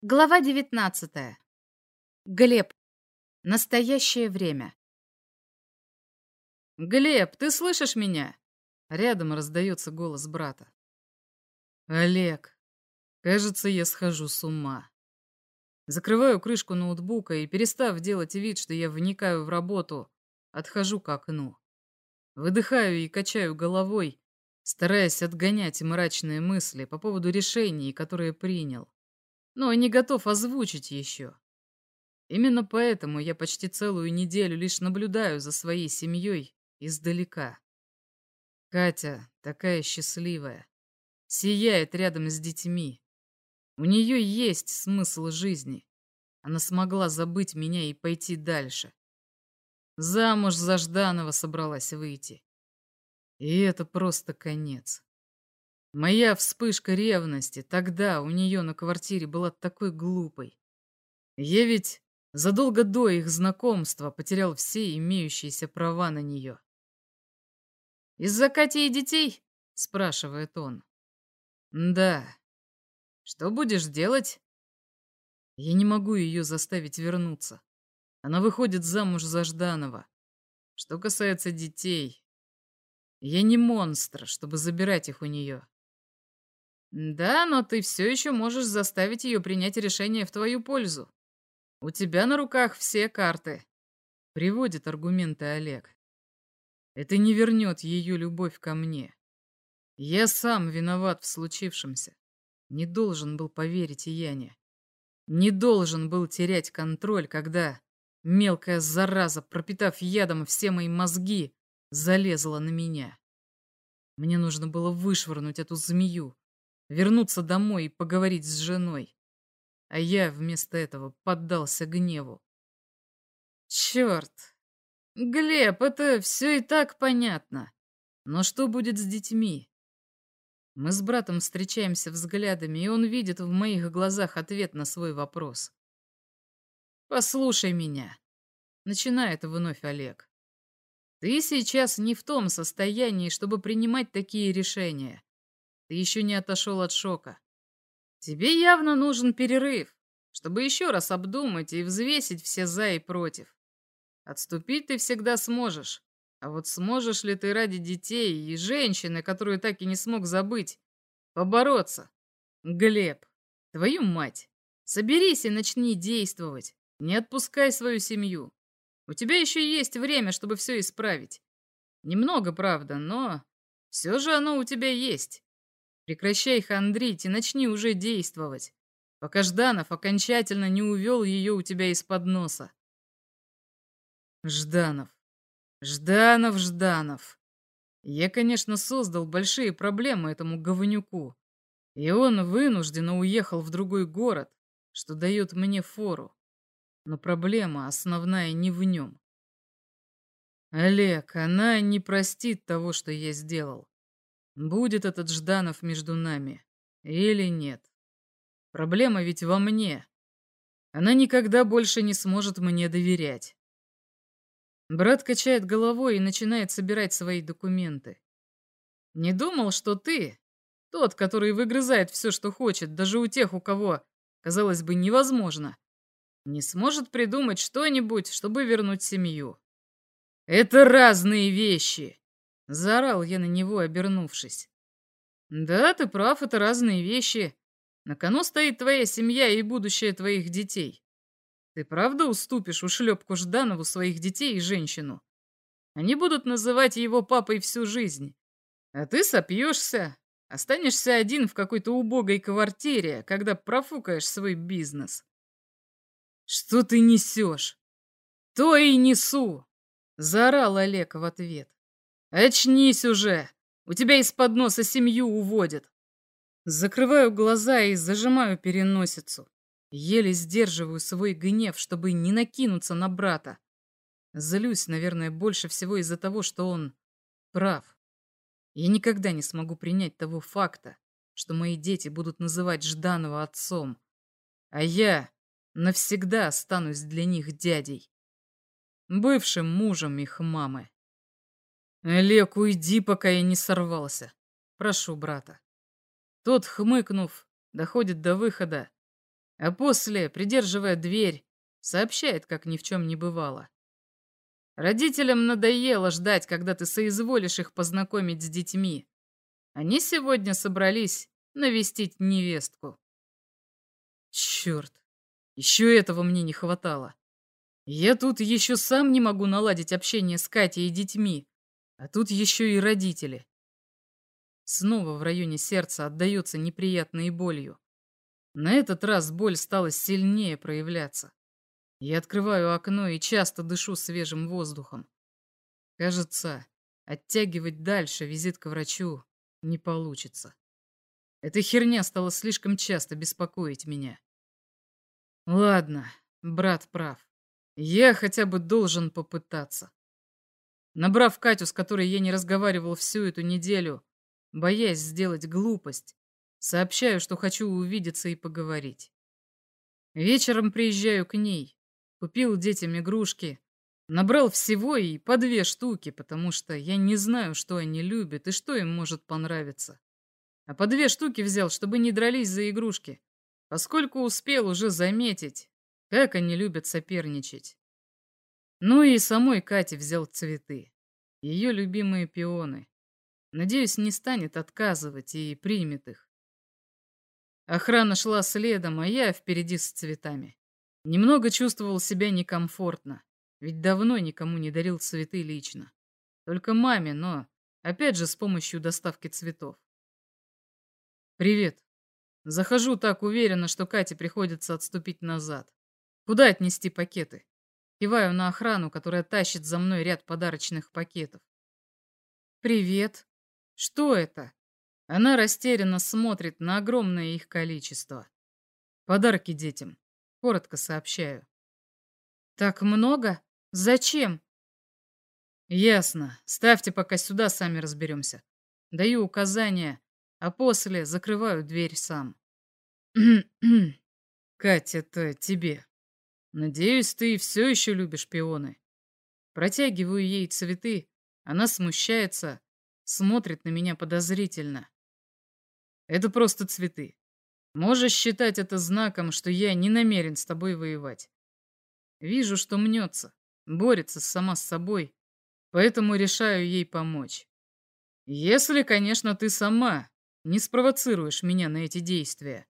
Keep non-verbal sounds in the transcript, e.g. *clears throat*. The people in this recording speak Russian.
Глава 19. Глеб. Настоящее время. «Глеб, ты слышишь меня?» Рядом раздается голос брата. «Олег, кажется, я схожу с ума». Закрываю крышку ноутбука и, перестав делать вид, что я вникаю в работу, отхожу к окну. Выдыхаю и качаю головой, стараясь отгонять мрачные мысли по поводу решений, которые принял но не готов озвучить еще. Именно поэтому я почти целую неделю лишь наблюдаю за своей семьей издалека. Катя такая счастливая, сияет рядом с детьми. У нее есть смысл жизни. Она смогла забыть меня и пойти дальше. Замуж за Жданова собралась выйти. И это просто конец. Моя вспышка ревности тогда у нее на квартире была такой глупой. Я ведь задолго до их знакомства потерял все имеющиеся права на нее. «Из-за Кати и детей?» — спрашивает он. «Да. Что будешь делать?» Я не могу ее заставить вернуться. Она выходит замуж за Жданова. Что касается детей, я не монстр, чтобы забирать их у нее. Да, но ты все еще можешь заставить ее принять решение в твою пользу. У тебя на руках все карты. Приводит аргументы Олег. Это не вернет ее любовь ко мне. Я сам виноват в случившемся. Не должен был поверить Яне. Не должен был терять контроль, когда мелкая зараза, пропитав ядом все мои мозги, залезла на меня. Мне нужно было вышвырнуть эту змею, вернуться домой и поговорить с женой. А я вместо этого поддался гневу. Черт! Глеб, это все и так понятно. Но что будет с детьми? Мы с братом встречаемся взглядами, и он видит в моих глазах ответ на свой вопрос. «Послушай меня», — начинает вновь Олег. «Ты сейчас не в том состоянии, чтобы принимать такие решения. Ты еще не отошел от шока. Тебе явно нужен перерыв, чтобы еще раз обдумать и взвесить все за и против. Отступить ты всегда сможешь. А вот сможешь ли ты ради детей и женщины, которую так и не смог забыть, побороться? Глеб, твою мать, соберись и начни действовать. Не отпускай свою семью. У тебя еще есть время, чтобы все исправить. Немного, правда, но все же оно у тебя есть. Прекращай хандрить и начни уже действовать, пока Жданов окончательно не увел ее у тебя из-под носа. Жданов. Жданов, Жданов. Я, конечно, создал большие проблемы этому говнюку, и он вынужденно уехал в другой город, что дает мне фору. Но проблема основная не в нем. Олег, она не простит того, что я сделал. Будет этот Жданов между нами или нет? Проблема ведь во мне. Она никогда больше не сможет мне доверять. Брат качает головой и начинает собирать свои документы. Не думал, что ты, тот, который выгрызает все, что хочет, даже у тех, у кого, казалось бы, невозможно, не сможет придумать что-нибудь, чтобы вернуть семью. Это разные вещи. Заорал я на него, обернувшись. «Да, ты прав, это разные вещи. На кону стоит твоя семья и будущее твоих детей. Ты правда уступишь ушлепку Жданову своих детей и женщину? Они будут называть его папой всю жизнь. А ты сопьешься, останешься один в какой-то убогой квартире, когда профукаешь свой бизнес». «Что ты несешь?» «То и несу!» — заорал Олег в ответ. «Очнись уже! У тебя из-под носа семью уводят!» Закрываю глаза и зажимаю переносицу. Еле сдерживаю свой гнев, чтобы не накинуться на брата. Злюсь, наверное, больше всего из-за того, что он прав. Я никогда не смогу принять того факта, что мои дети будут называть Жданова отцом, а я навсегда останусь для них дядей, бывшим мужем их мамы. «Олег, уйди, пока я не сорвался. Прошу брата». Тот, хмыкнув, доходит до выхода А после, придерживая дверь, сообщает, как ни в чем не бывало. Родителям надоело ждать, когда ты соизволишь их познакомить с детьми. Они сегодня собрались навестить невестку. Черт, еще этого мне не хватало. Я тут еще сам не могу наладить общение с Катей и детьми, а тут еще и родители. Снова в районе сердца отдается неприятной болью. На этот раз боль стала сильнее проявляться. Я открываю окно и часто дышу свежим воздухом. Кажется, оттягивать дальше визит к врачу не получится. Эта херня стала слишком часто беспокоить меня. Ладно, брат прав. Я хотя бы должен попытаться. Набрав Катю, с которой я не разговаривал всю эту неделю, боясь сделать глупость, сообщаю, что хочу увидеться и поговорить. Вечером приезжаю к ней, купил детям игрушки, набрал всего и по две штуки, потому что я не знаю, что они любят и что им может понравиться. А по две штуки взял, чтобы не дрались за игрушки поскольку успел уже заметить, как они любят соперничать. Ну и самой Кате взял цветы, ее любимые пионы. Надеюсь, не станет отказывать и примет их. Охрана шла следом, а я впереди с цветами. Немного чувствовал себя некомфортно, ведь давно никому не дарил цветы лично. Только маме, но опять же с помощью доставки цветов. «Привет», Захожу так уверенно, что Кате приходится отступить назад. Куда отнести пакеты? Киваю на охрану, которая тащит за мной ряд подарочных пакетов. «Привет. Что это?» Она растерянно смотрит на огромное их количество. «Подарки детям», — коротко сообщаю. «Так много? Зачем?» «Ясно. Ставьте пока сюда, сами разберемся. Даю указания, а после закрываю дверь сам. *clears throat* Катя, это тебе. Надеюсь, ты все еще любишь пионы. Протягиваю ей цветы, она смущается, смотрит на меня подозрительно. Это просто цветы. Можешь считать это знаком, что я не намерен с тобой воевать. Вижу, что мнется, борется сама с собой, поэтому решаю ей помочь. Если, конечно, ты сама не спровоцируешь меня на эти действия.